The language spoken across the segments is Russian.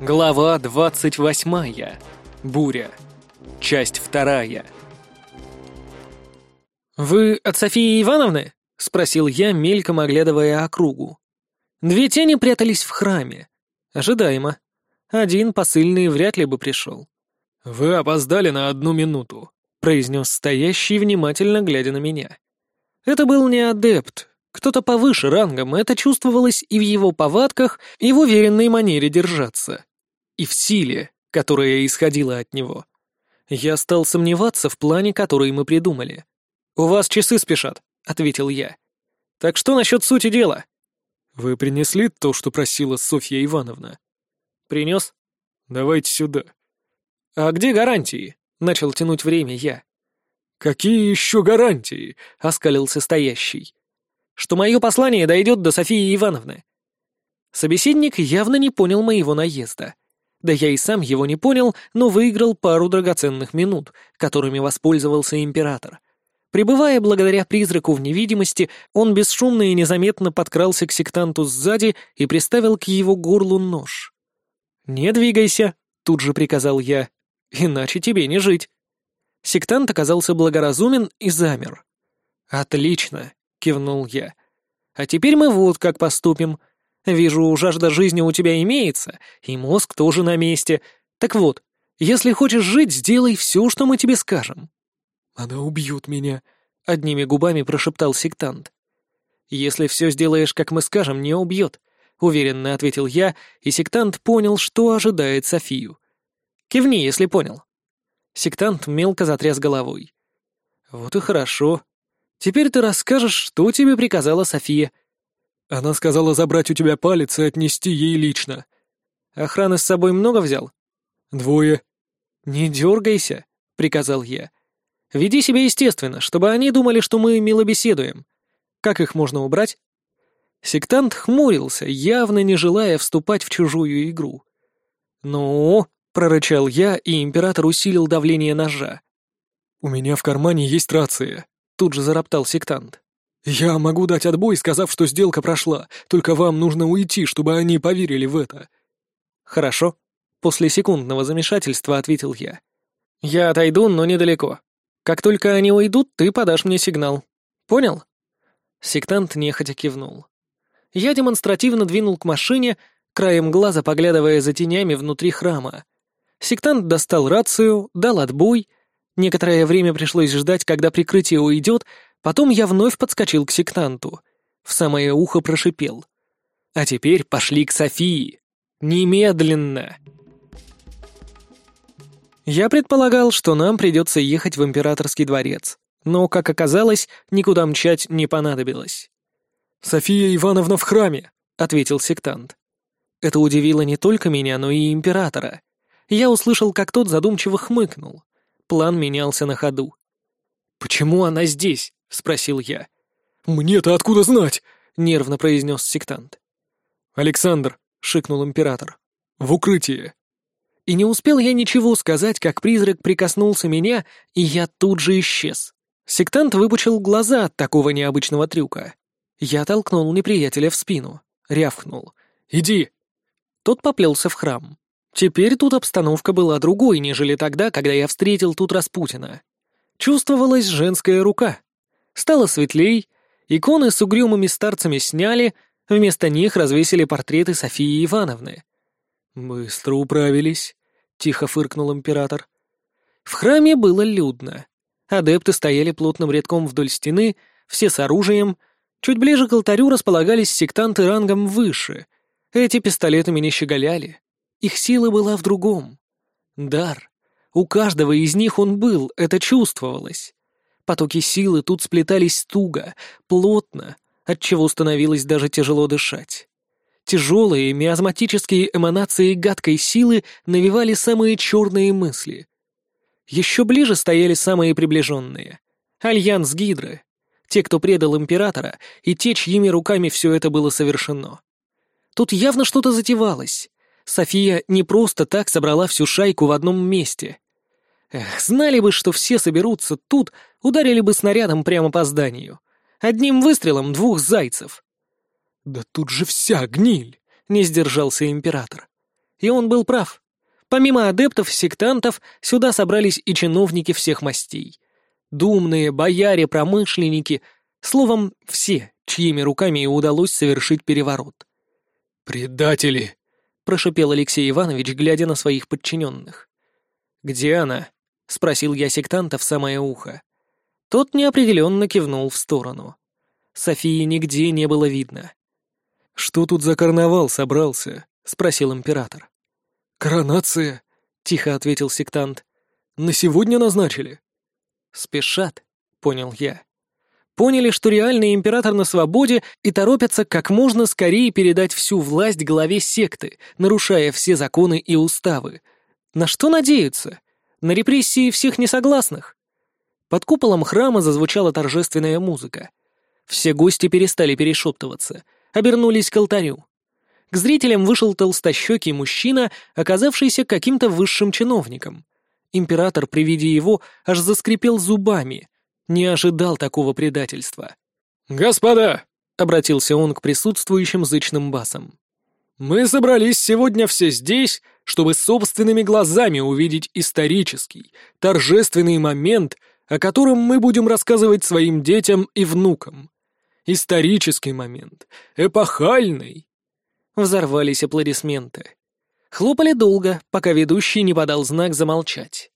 Глава двадцать восьмая. Буря. Часть вторая. «Вы от Софии Ивановны?» — спросил я, мельком оглядывая округу. Две тени прятались в храме. Ожидаемо. Один посыльный вряд ли бы пришел. «Вы опоздали на одну минуту», — произнес стоящий, внимательно глядя на меня. Это был не адепт, кто-то повыше рангом, это чувствовалось и в его повадках, и в уверенной манере держаться. И в силе, которая исходила от него. Я стал сомневаться в плане, который мы придумали. «У вас часы спешат», — ответил я. «Так что насчет сути дела?» «Вы принесли то, что просила Софья Ивановна?» «Принес?» «Давайте сюда». «А где гарантии?» — начал тянуть время я. «Какие еще гарантии?» — оскалился стоящий что мое послание дойдет до Софии Ивановны. Собеседник явно не понял моего наезда. Да я и сам его не понял, но выиграл пару драгоценных минут, которыми воспользовался император. Пребывая благодаря призраку в невидимости, он бесшумно и незаметно подкрался к сектанту сзади и приставил к его горлу нож. «Не двигайся», — тут же приказал я, — «иначе тебе не жить». Сектант оказался благоразумен и замер. «Отлично кивнул я. «А теперь мы вот как поступим. Вижу, жажда жизни у тебя имеется, и мозг тоже на месте. Так вот, если хочешь жить, сделай все, что мы тебе скажем». «Она убьет меня», — одними губами прошептал сектант. «Если все сделаешь, как мы скажем, не убьет», — уверенно ответил я, и сектант понял, что ожидает Софию. «Кивни, если понял». Сектант мелко затряс головой. «Вот и хорошо», Теперь ты расскажешь, что тебе приказала София». «Она сказала забрать у тебя палец и отнести ей лично». «Охраны с собой много взял?» «Двое». «Не дергайся», — приказал я. «Веди себя естественно, чтобы они думали, что мы мило беседуем. Как их можно убрать?» Сектант хмурился, явно не желая вступать в чужую игру. «Ну?» — прорычал я, и император усилил давление ножа. «У меня в кармане есть рация», Тут же зароптал сектант. «Я могу дать отбой, сказав, что сделка прошла, только вам нужно уйти, чтобы они поверили в это». «Хорошо», — после секундного замешательства ответил я. «Я отойду, но недалеко. Как только они уйдут, ты подашь мне сигнал. Понял?» Сектант нехотя кивнул. Я демонстративно двинул к машине, краем глаза поглядывая за тенями внутри храма. Сектант достал рацию, дал отбой — Некоторое время пришлось ждать, когда прикрытие уйдет, потом я вновь подскочил к сектанту. В самое ухо прошипел. «А теперь пошли к Софии! Немедленно!» Я предполагал, что нам придется ехать в императорский дворец, но, как оказалось, никуда мчать не понадобилось. «София Ивановна в храме», — ответил сектант. Это удивило не только меня, но и императора. Я услышал, как тот задумчиво хмыкнул. План менялся на ходу. «Почему она здесь?» — спросил я. «Мне-то откуда знать?» — нервно произнес сектант. «Александр», — шикнул император, — «в укрытие». И не успел я ничего сказать, как призрак прикоснулся меня, и я тут же исчез. Сектант выпучил глаза от такого необычного трюка. Я толкнул неприятеля в спину, рявкнул. «Иди!» Тот поплелся в храм. Теперь тут обстановка была другой, нежели тогда, когда я встретил тут Распутина. Чувствовалась женская рука. Стало светлей, иконы с угрюмыми старцами сняли, вместо них развесили портреты Софии Ивановны. «Быстро управились», — тихо фыркнул император. В храме было людно. Адепты стояли плотным рядком вдоль стены, все с оружием. Чуть ближе к алтарю располагались сектанты рангом выше. Эти пистолетами не щеголяли. Их сила была в другом. Дар. У каждого из них он был, это чувствовалось. Потоки силы тут сплетались туго, плотно, отчего становилось даже тяжело дышать. Тяжелые миазматические эманации гадкой силы навевали самые черные мысли. Еще ближе стояли самые приближенные. Альянс Гидры. Те, кто предал императора, и те, чьими руками все это было совершено. Тут явно что-то затевалось. София не просто так собрала всю шайку в одном месте. Эх, знали бы, что все соберутся тут, ударили бы снарядом прямо по зданию. Одним выстрелом двух зайцев. «Да тут же вся гниль!» — не сдержался император. И он был прав. Помимо адептов, сектантов, сюда собрались и чиновники всех мастей. Думные, бояре, промышленники, словом, все, чьими руками и удалось совершить переворот. «Предатели!» — прошепел Алексей Иванович, глядя на своих подчиненных. «Где она?» — спросил я сектанта в самое ухо. Тот неопределенно кивнул в сторону. Софии нигде не было видно. «Что тут за карнавал собрался?» — спросил император. «Коронация», — тихо ответил сектант. «На сегодня назначили?» «Спешат», — понял я. Поняли, что реальный император на свободе и торопятся как можно скорее передать всю власть главе секты, нарушая все законы и уставы. На что надеются? На репрессии всех несогласных? Под куполом храма зазвучала торжественная музыка. Все гости перестали перешептываться, обернулись к алтарю. К зрителям вышел толстощекий мужчина, оказавшийся каким-то высшим чиновником. Император при виде его аж заскрипел зубами. Не ожидал такого предательства. «Господа!» — обратился он к присутствующим зычным басам. «Мы собрались сегодня все здесь, чтобы собственными глазами увидеть исторический, торжественный момент, о котором мы будем рассказывать своим детям и внукам. Исторический момент, эпохальный, Взорвались аплодисменты. Хлопали долго, пока ведущий не подал знак замолчать.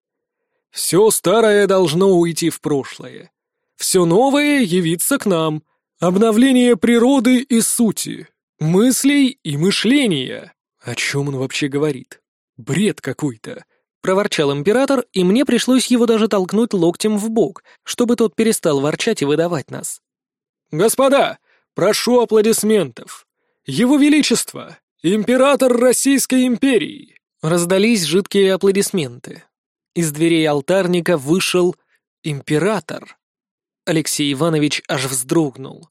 «Все старое должно уйти в прошлое. Все новое явиться к нам. Обновление природы и сути, мыслей и мышления». О чем он вообще говорит? Бред какой-то. Проворчал император, и мне пришлось его даже толкнуть локтем в бок, чтобы тот перестал ворчать и выдавать нас. «Господа, прошу аплодисментов. «Его Величество! Император Российской империи!» Раздались жидкие аплодисменты. Из дверей алтарника вышел император. Алексей Иванович аж вздрогнул.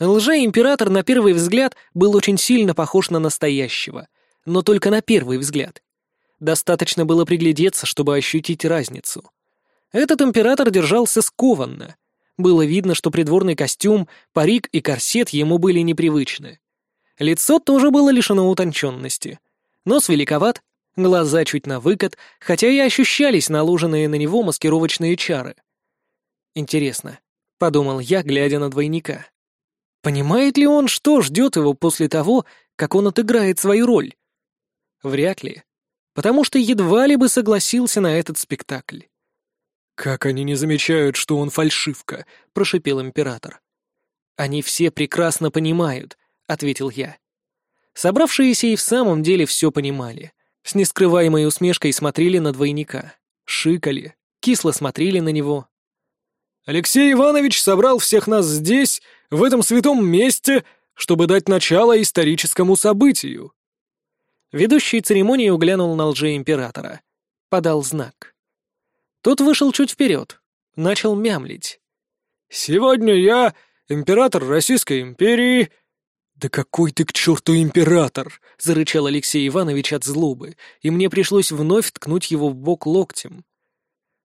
Лже-император на первый взгляд был очень сильно похож на настоящего, но только на первый взгляд. Достаточно было приглядеться, чтобы ощутить разницу. Этот император держался скованно. Было видно, что придворный костюм, парик и корсет ему были непривычны. Лицо тоже было лишено утонченности. Нос великоват, глаза чуть на выкат, хотя и ощущались наложенные на него маскировочные чары. «Интересно», — подумал я, глядя на двойника. «Понимает ли он, что ждет его после того, как он отыграет свою роль?» Вряд ли, потому что едва ли бы согласился на этот спектакль. «Как они не замечают, что он фальшивка?» — прошипел император. «Они все прекрасно понимают, — ответил я. Собравшиеся и в самом деле все понимали. С нескрываемой усмешкой смотрели на двойника. Шикали, кисло смотрели на него. «Алексей Иванович собрал всех нас здесь, в этом святом месте, чтобы дать начало историческому событию». Ведущий церемонию глянул на лжеимператора. Подал знак. Тот вышел чуть вперед, начал мямлить. «Сегодня я, император Российской империи, «Да какой ты к черту император!» — зарычал Алексей Иванович от злобы, и мне пришлось вновь ткнуть его в бок локтем.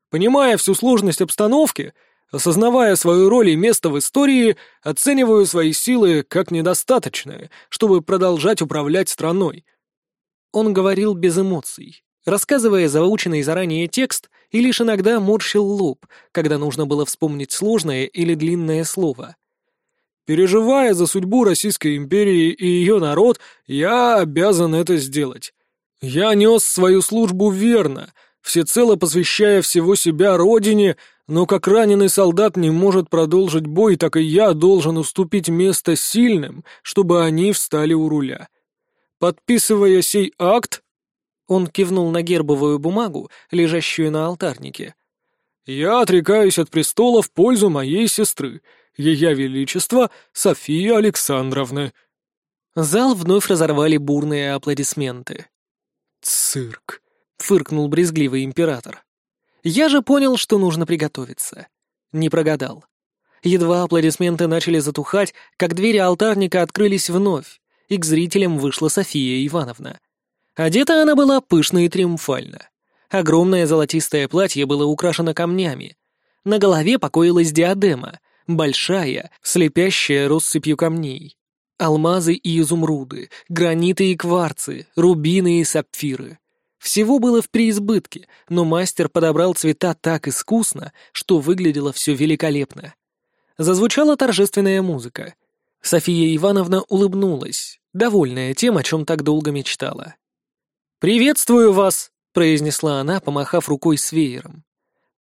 «Понимая всю сложность обстановки, осознавая свою роль и место в истории, оцениваю свои силы как недостаточные, чтобы продолжать управлять страной». Он говорил без эмоций, рассказывая заученный заранее текст и лишь иногда морщил лоб, когда нужно было вспомнить сложное или длинное слово — Переживая за судьбу Российской империи и ее народ, я обязан это сделать. Я нес свою службу верно, всецело посвящая всего себя родине, но как раненый солдат не может продолжить бой, так и я должен уступить место сильным, чтобы они встали у руля. Подписывая сей акт, он кивнул на гербовую бумагу, лежащую на алтарнике. «Я отрекаюсь от престола в пользу моей сестры, ее Величество Софии Александровны». Зал вновь разорвали бурные аплодисменты. «Цирк», — фыркнул брезгливый император. Я же понял, что нужно приготовиться. Не прогадал. Едва аплодисменты начали затухать, как двери алтарника открылись вновь, и к зрителям вышла София Ивановна. Одета она была пышно и триумфально. Огромное золотистое платье было украшено камнями. На голове покоилась диадема, большая, слепящая россыпью камней. Алмазы и изумруды, граниты и кварцы, рубины и сапфиры. Всего было в преизбытке, но мастер подобрал цвета так искусно, что выглядело все великолепно. Зазвучала торжественная музыка. София Ивановна улыбнулась, довольная тем, о чем так долго мечтала. «Приветствую вас!» — произнесла она, помахав рукой с веером.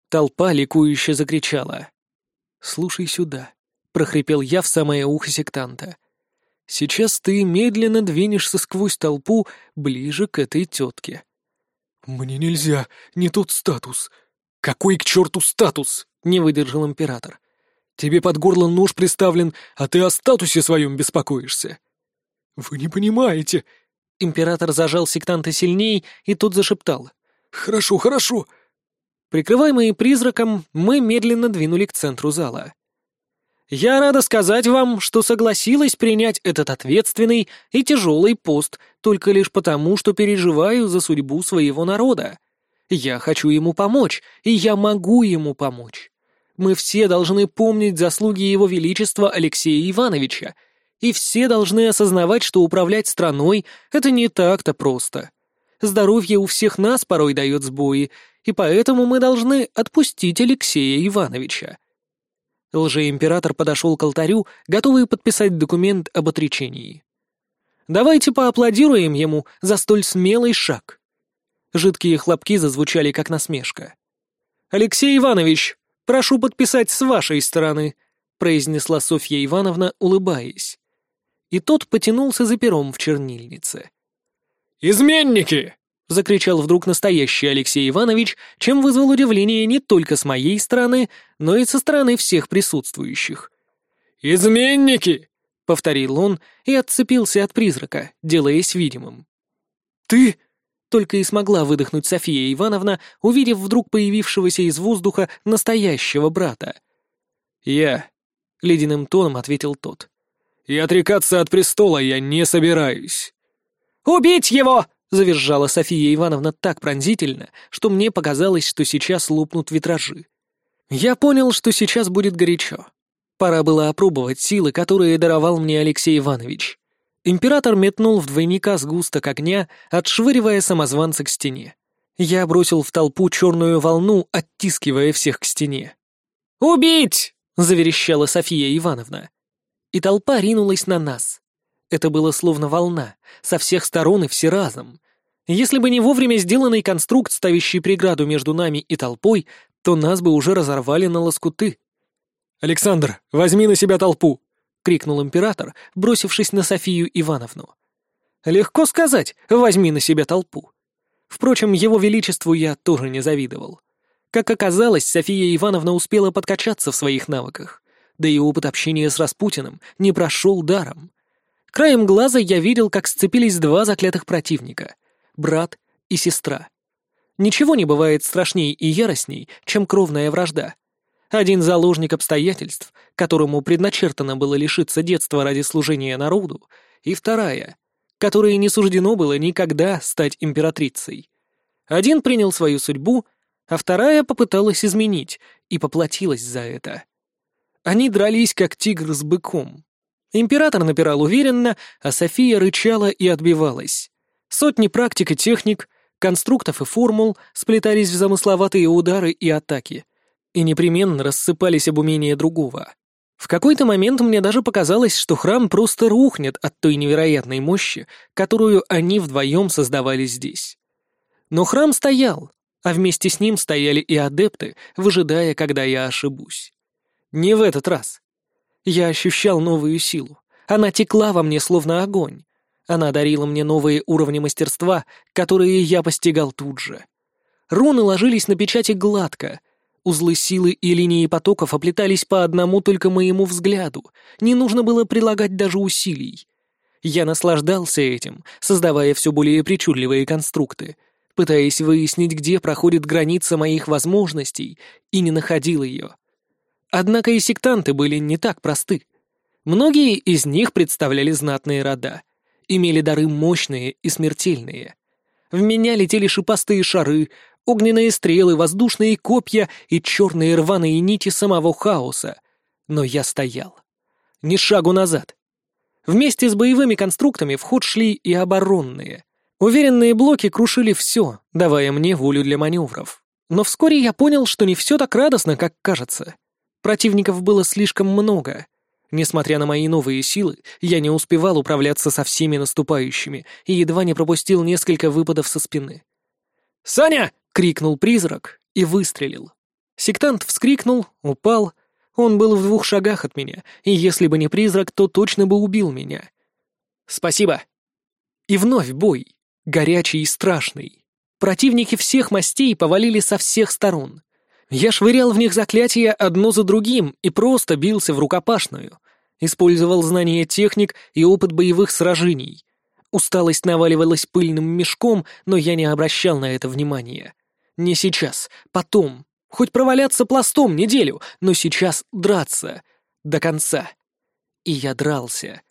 Толпа ликующе закричала. «Слушай сюда», — прохрипел я в самое ухо сектанта. «Сейчас ты медленно двинешься сквозь толпу ближе к этой тетке». «Мне нельзя, не тот статус». «Какой к черту статус?» — не выдержал император. «Тебе под горло нож приставлен, а ты о статусе своем беспокоишься». «Вы не понимаете». Император зажал сектанта сильней, и тот зашептал. «Хорошо, хорошо». Прикрываемые призраком, мы медленно двинули к центру зала. Я рада сказать вам, что согласилась принять этот ответственный и тяжелый пост только лишь потому, что переживаю за судьбу своего народа. Я хочу ему помочь, и я могу ему помочь. Мы все должны помнить заслуги Его Величества Алексея Ивановича, и все должны осознавать, что управлять страной — это не так-то просто. Здоровье у всех нас порой дает сбои, и поэтому мы должны отпустить Алексея Ивановича. Лжеимператор подошел к алтарю, готовый подписать документ об отречении. «Давайте поаплодируем ему за столь смелый шаг». Жидкие хлопки зазвучали как насмешка. «Алексей Иванович, прошу подписать с вашей стороны», произнесла Софья Ивановна, улыбаясь. И тот потянулся за пером в чернильнице. «Изменники!» — закричал вдруг настоящий Алексей Иванович, чем вызвал удивление не только с моей стороны, но и со стороны всех присутствующих. «Изменники!» — повторил он и отцепился от призрака, делаясь видимым. «Ты...» — только и смогла выдохнуть София Ивановна, увидев вдруг появившегося из воздуха настоящего брата. «Я...» — ледяным тоном ответил тот. «И отрекаться от престола я не собираюсь». «Убить его!» — завизжала София Ивановна так пронзительно, что мне показалось, что сейчас лопнут витражи. Я понял, что сейчас будет горячо. Пора было опробовать силы, которые даровал мне Алексей Иванович. Император метнул в двойника сгусток огня, отшвыривая самозванца к стене. Я бросил в толпу черную волну, оттискивая всех к стене. «Убить!» — заверещала София Ивановна. И толпа ринулась на нас. Это было словно волна, со всех сторон и все разом. Если бы не вовремя сделанный конструкт, ставящий преграду между нами и толпой, то нас бы уже разорвали на лоскуты. «Александр, возьми на себя толпу!» — крикнул император, бросившись на Софию Ивановну. «Легко сказать, возьми на себя толпу». Впрочем, его величеству я тоже не завидовал. Как оказалось, София Ивановна успела подкачаться в своих навыках, да и опыт общения с Распутиным не прошел даром. Краем глаза я видел, как сцепились два заклятых противника — брат и сестра. Ничего не бывает страшней и яростней, чем кровная вражда. Один заложник обстоятельств, которому предначертано было лишиться детства ради служения народу, и вторая, которой не суждено было никогда стать императрицей. Один принял свою судьбу, а вторая попыталась изменить и поплатилась за это. Они дрались, как тигр с быком. Император напирал уверенно, а София рычала и отбивалась. Сотни практик и техник, конструктов и формул сплетались в замысловатые удары и атаки, и непременно рассыпались об умении другого. В какой-то момент мне даже показалось, что храм просто рухнет от той невероятной мощи, которую они вдвоем создавали здесь. Но храм стоял, а вместе с ним стояли и адепты, выжидая, когда я ошибусь. Не в этот раз. Я ощущал новую силу. Она текла во мне, словно огонь. Она дарила мне новые уровни мастерства, которые я постигал тут же. Руны ложились на печати гладко. Узлы силы и линии потоков оплетались по одному только моему взгляду. Не нужно было прилагать даже усилий. Я наслаждался этим, создавая все более причудливые конструкты, пытаясь выяснить, где проходит граница моих возможностей, и не находил ее. Однако и сектанты были не так просты. Многие из них представляли знатные рода, имели дары мощные и смертельные. В меня летели шипастые шары, огненные стрелы, воздушные копья и черные рваные нити самого хаоса. Но я стоял. Ни шагу назад. Вместе с боевыми конструктами в ход шли и оборонные. Уверенные блоки крушили все, давая мне волю для маневров. Но вскоре я понял, что не все так радостно, как кажется. Противников было слишком много. Несмотря на мои новые силы, я не успевал управляться со всеми наступающими и едва не пропустил несколько выпадов со спины. «Саня!» — крикнул призрак и выстрелил. Сектант вскрикнул, упал. Он был в двух шагах от меня, и если бы не призрак, то точно бы убил меня. «Спасибо!» И вновь бой, горячий и страшный. Противники всех мастей повалили со всех сторон. Я швырял в них заклятия одно за другим и просто бился в рукопашную. Использовал знания техник и опыт боевых сражений. Усталость наваливалась пыльным мешком, но я не обращал на это внимания. Не сейчас, потом. Хоть проваляться пластом неделю, но сейчас драться. До конца. И я дрался.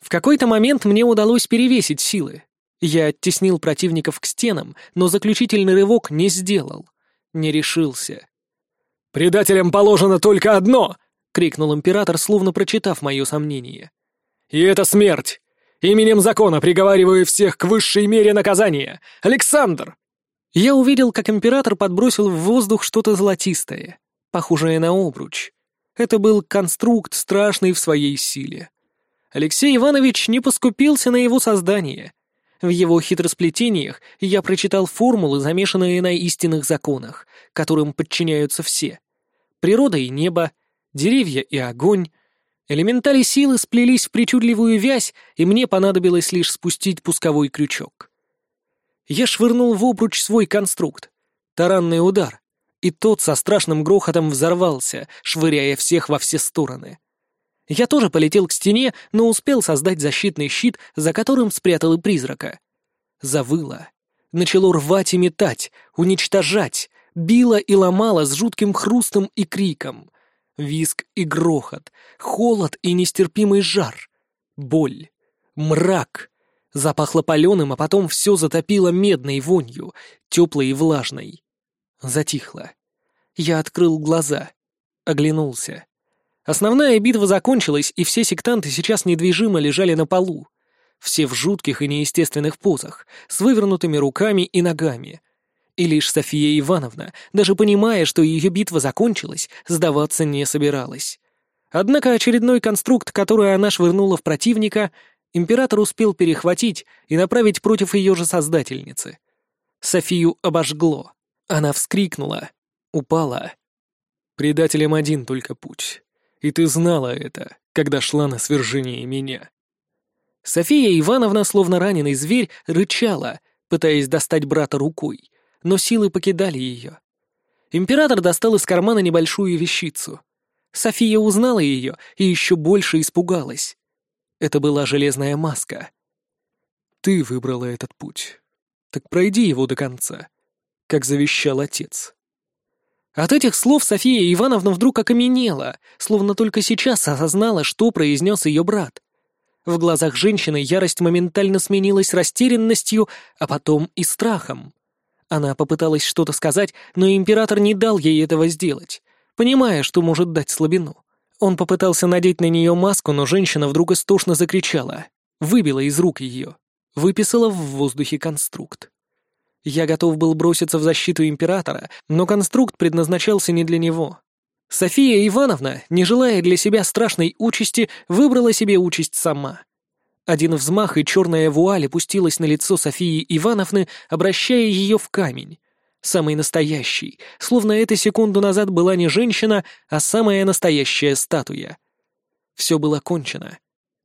В какой-то момент мне удалось перевесить силы. Я оттеснил противников к стенам, но заключительный рывок не сделал. Не решился. «Предателям положено только одно!» — крикнул император, словно прочитав мое сомнение. «И это смерть! Именем закона приговариваю всех к высшей мере наказания! Александр!» Я увидел, как император подбросил в воздух что-то золотистое, похожее на обруч. Это был конструкт, страшный в своей силе. Алексей Иванович не поскупился на его создание. В его хитросплетениях я прочитал формулы, замешанные на истинных законах, которым подчиняются все. Природа и небо, деревья и огонь. Элементали силы сплелись в причудливую вязь, и мне понадобилось лишь спустить пусковой крючок. Я швырнул в обруч свой конструкт. Таранный удар. И тот со страшным грохотом взорвался, швыряя всех во все стороны. Я тоже полетел к стене, но успел создать защитный щит, за которым спрятал и призрака. Завыло. Начало рвать и метать, уничтожать, било и ломало с жутким хрустом и криком. Виск и грохот, холод и нестерпимый жар, боль, мрак — Запахло паленым, а потом все затопило медной вонью, теплой и влажной. Затихло. Я открыл глаза. Оглянулся. Основная битва закончилась, и все сектанты сейчас недвижимо лежали на полу. Все в жутких и неестественных позах, с вывернутыми руками и ногами. И лишь София Ивановна, даже понимая, что ее битва закончилась, сдаваться не собиралась. Однако очередной конструкт, который она швырнула в противника, император успел перехватить и направить против ее же создательницы. Софию обожгло. Она вскрикнула, упала. «Предателям один только путь. И ты знала это, когда шла на свержение меня». София Ивановна, словно раненый зверь, рычала, пытаясь достать брата рукой, но силы покидали ее. Император достал из кармана небольшую вещицу. София узнала ее и еще больше испугалась. Это была железная маска. Ты выбрала этот путь. Так пройди его до конца, как завещал отец. От этих слов София Ивановна вдруг окаменела, словно только сейчас осознала, что произнес ее брат. В глазах женщины ярость моментально сменилась растерянностью, а потом и страхом. Она попыталась что-то сказать, но император не дал ей этого сделать, понимая, что может дать слабину. Он попытался надеть на нее маску, но женщина вдруг истошно закричала, выбила из рук ее, выписала в воздухе конструкт. Я готов был броситься в защиту императора, но конструкт предназначался не для него. София Ивановна, не желая для себя страшной участи, выбрала себе участь сама. Один взмах, и черная вуаль опустилась на лицо Софии Ивановны, обращая ее в камень самый настоящий, словно эта секунду назад была не женщина, а самая настоящая статуя. Все было кончено.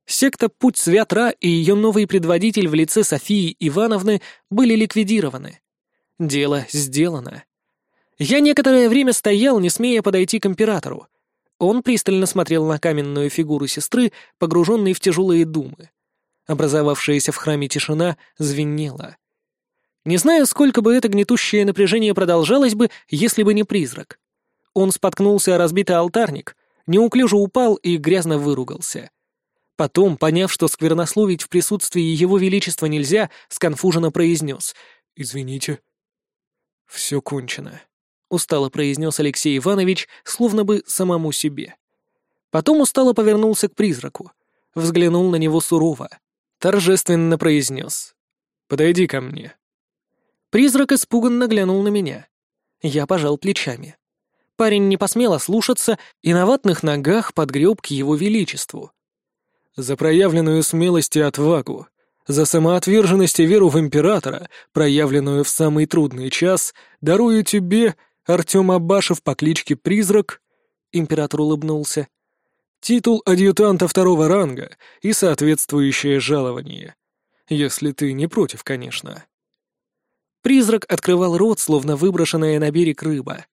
Секта «Путь Святра» и ее новый предводитель в лице Софии Ивановны были ликвидированы. Дело сделано. Я некоторое время стоял, не смея подойти к императору. Он пристально смотрел на каменную фигуру сестры, погруженной в тяжелые думы. Образовавшаяся в храме тишина звенела. Не знаю, сколько бы это гнетущее напряжение продолжалось бы, если бы не призрак. Он споткнулся о разбитый алтарник, неуклюже упал и грязно выругался. Потом, поняв, что сквернословить в присутствии его величества нельзя, сконфуженно произнес «Извините». «Все кончено», — устало произнес Алексей Иванович, словно бы самому себе. Потом устало повернулся к призраку. взглянул на него сурово, торжественно произнес. «Подойди ко мне». Призрак испуганно глянул на меня. Я пожал плечами. Парень не посмел ослушаться и на ватных ногах подгреб к его величеству. «За проявленную смелость и отвагу, за самоотверженность и веру в императора, проявленную в самый трудный час, дарую тебе, Артем Абашев по кличке Призрак, император улыбнулся, титул адъютанта второго ранга и соответствующее жалование. Если ты не против, конечно. Призрак открывал рот, словно выброшенная на берег рыба.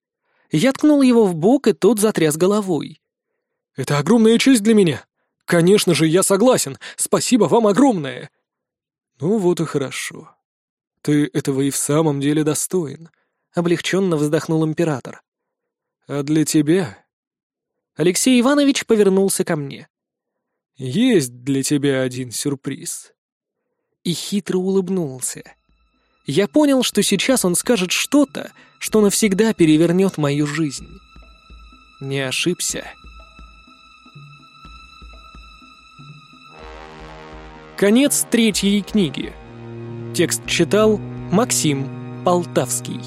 Я ткнул его в бок, и тот затряс головой. «Это огромная честь для меня. Конечно же, я согласен. Спасибо вам огромное!» «Ну вот и хорошо. Ты этого и в самом деле достоин», — облегченно вздохнул император. «А для тебя...» Алексей Иванович повернулся ко мне. «Есть для тебя один сюрприз». И хитро улыбнулся. Я понял, что сейчас он скажет что-то, что навсегда перевернет мою жизнь. Не ошибся. Конец третьей книги. Текст читал Максим Полтавский.